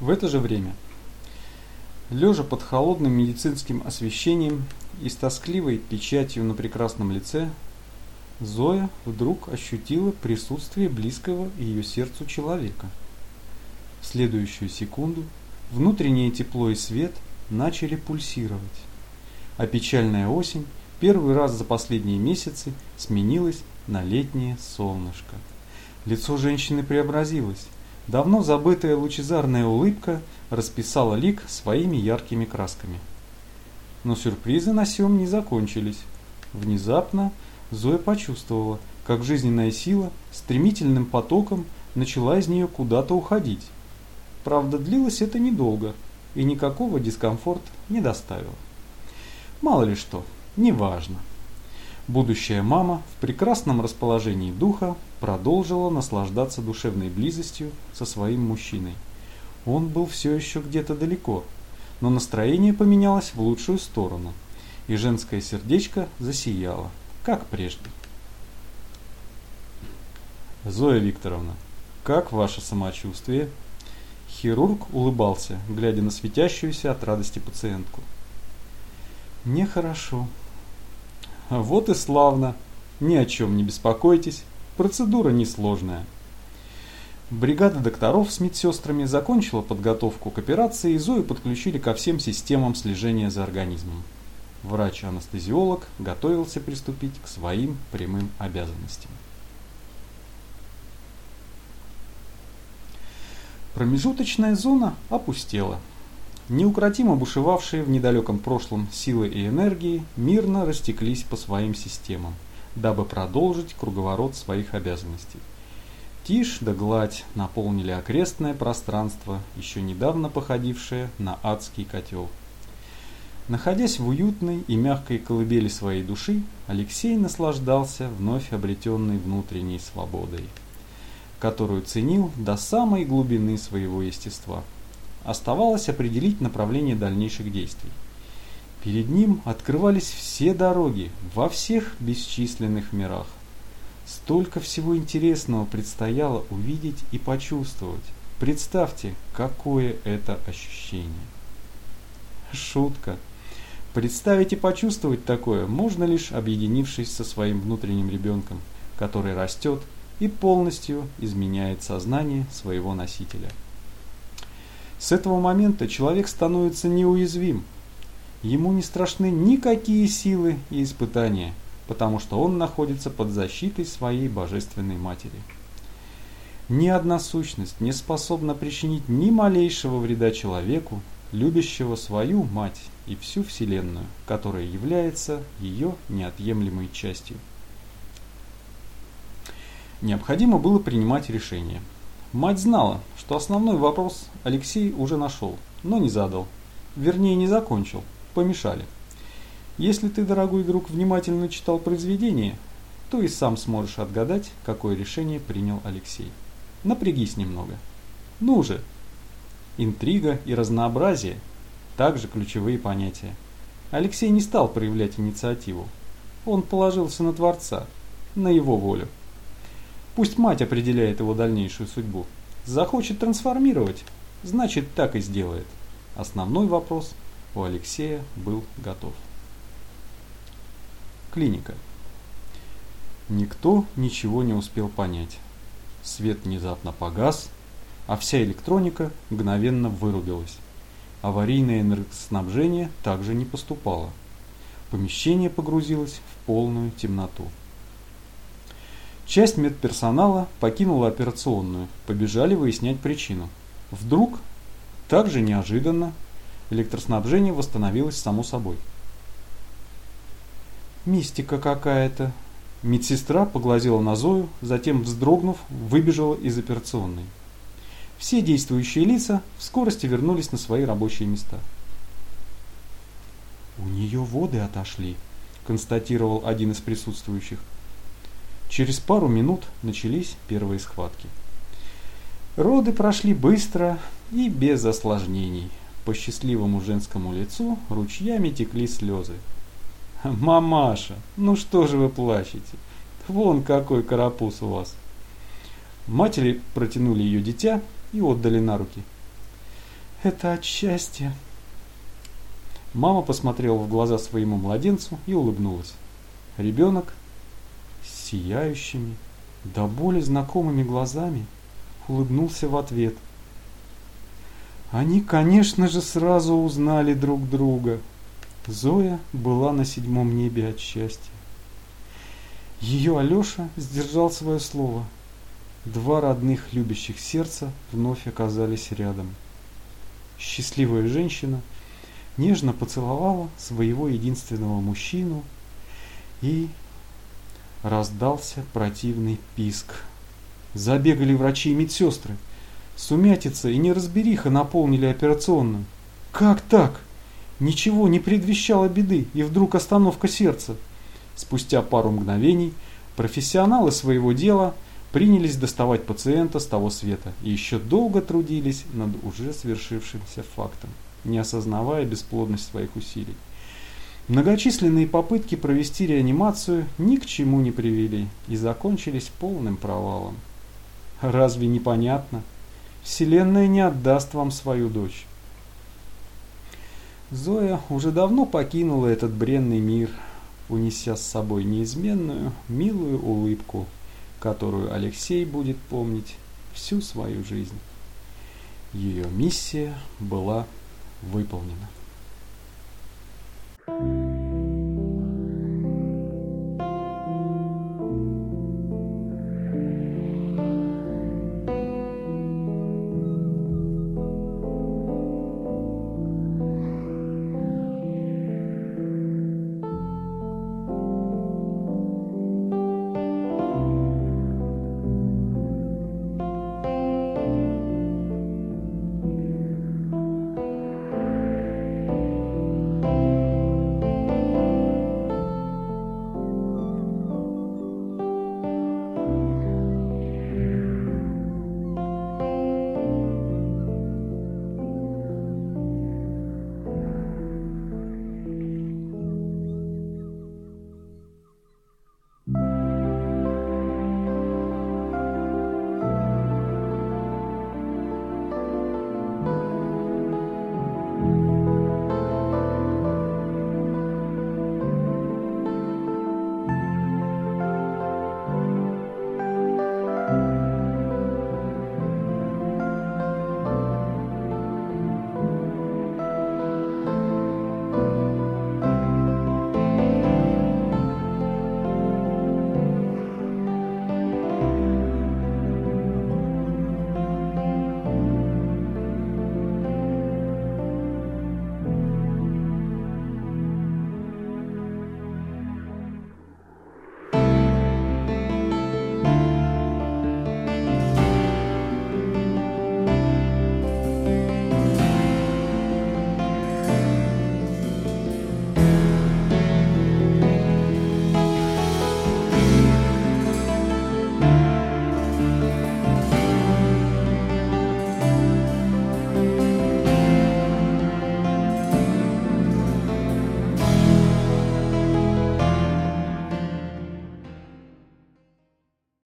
В это же время, лежа под холодным медицинским освещением и с тоскливой печатью на прекрасном лице, Зоя вдруг ощутила присутствие близкого ее сердцу человека. В следующую секунду внутреннее тепло и свет начали пульсировать, а печальная осень первый раз за последние месяцы сменилась на летнее солнышко. Лицо женщины преобразилось. Давно забытая лучезарная улыбка расписала лик своими яркими красками. Но сюрпризы на сём не закончились. Внезапно Зоя почувствовала, как жизненная сила стремительным потоком начала из нее куда-то уходить. Правда, длилось это недолго и никакого дискомфорта не доставило. Мало ли что, неважно. Будущая мама в прекрасном расположении духа продолжила наслаждаться душевной близостью со своим мужчиной. Он был все еще где-то далеко, но настроение поменялось в лучшую сторону, и женское сердечко засияло, как прежде. Зоя Викторовна, как ваше самочувствие? Хирург улыбался, глядя на светящуюся от радости пациентку. Нехорошо. Вот и славно. Ни о чем не беспокойтесь. Процедура несложная. Бригада докторов с медсестрами закончила подготовку к операции и Зою подключили ко всем системам слежения за организмом. Врач-анестезиолог готовился приступить к своим прямым обязанностям. Промежуточная зона опустела. Неукротимо бушевавшие в недалеком прошлом силы и энергии мирно растеклись по своим системам – дабы продолжить круговорот своих обязанностей. Тишь да гладь наполнили окрестное пространство, еще недавно походившее на адский котел. Находясь в уютной и мягкой колыбели своей души, Алексей наслаждался вновь обретенной внутренней свободой, которую ценил до самой глубины своего естества. Оставалось определить направление дальнейших действий. Перед ним открывались все дороги во всех бесчисленных мирах. Столько всего интересного предстояло увидеть и почувствовать. Представьте, какое это ощущение. Шутка. Представить и почувствовать такое можно лишь объединившись со своим внутренним ребенком, который растет и полностью изменяет сознание своего носителя. С этого момента человек становится неуязвим Ему не страшны никакие силы и испытания, потому что он находится под защитой своей божественной матери. Ни одна сущность не способна причинить ни малейшего вреда человеку, любящего свою мать и всю Вселенную, которая является ее неотъемлемой частью. Необходимо было принимать решение. Мать знала, что основной вопрос Алексей уже нашел, но не задал. Вернее, не закончил, помешали. Если ты, дорогой друг, внимательно читал произведение, то и сам сможешь отгадать, какое решение принял Алексей. Напрягись немного. Ну же! Интрига и разнообразие – также ключевые понятия. Алексей не стал проявлять инициативу. Он положился на Творца, на его волю. Пусть мать определяет его дальнейшую судьбу. Захочет трансформировать, значит так и сделает. Основной вопрос – у Алексея был готов. Клиника. Никто ничего не успел понять. Свет внезапно погас, а вся электроника мгновенно вырубилась. Аварийное энергоснабжение также не поступало. Помещение погрузилось в полную темноту. Часть медперсонала покинула операционную, побежали выяснять причину. Вдруг, также неожиданно, электроснабжение восстановилось само собой. Мистика какая-то. Медсестра поглазела на Зою, затем, вздрогнув, выбежала из операционной. Все действующие лица в скорости вернулись на свои рабочие места. «У нее воды отошли», – констатировал один из присутствующих. Через пару минут начались первые схватки. Роды прошли быстро и без осложнений. По счастливому женскому лицу ручьями текли слезы. «Мамаша, ну что же вы плачете? Вон какой карапуз у вас!» Матери протянули ее дитя и отдали на руки. Это от счастья. Мама посмотрела в глаза своему младенцу и улыбнулась. Ребенок сияющими, до боли знакомыми глазами улыбнулся в ответ. Они, конечно же, сразу узнали друг друга. Зоя была на седьмом небе от счастья. Ее Алеша сдержал свое слово. Два родных любящих сердца вновь оказались рядом. Счастливая женщина нежно поцеловала своего единственного мужчину и раздался противный писк. Забегали врачи и медсестры. Сумятица и неразбериха наполнили операционную. Как так? Ничего не предвещало беды, и вдруг остановка сердца – Спустя пару мгновений профессионалы своего дела принялись доставать пациента с того света и еще долго трудились над уже свершившимся фактом, не осознавая бесплодность своих усилий. Многочисленные попытки провести реанимацию ни к чему не привели и закончились полным провалом. Разве непонятно? Вселенная не отдаст вам свою дочь. Зоя уже давно покинула этот бренный мир – унеся с собой неизменную, милую улыбку, которую Алексей будет помнить всю свою жизнь. Ее миссия была выполнена. Thank you.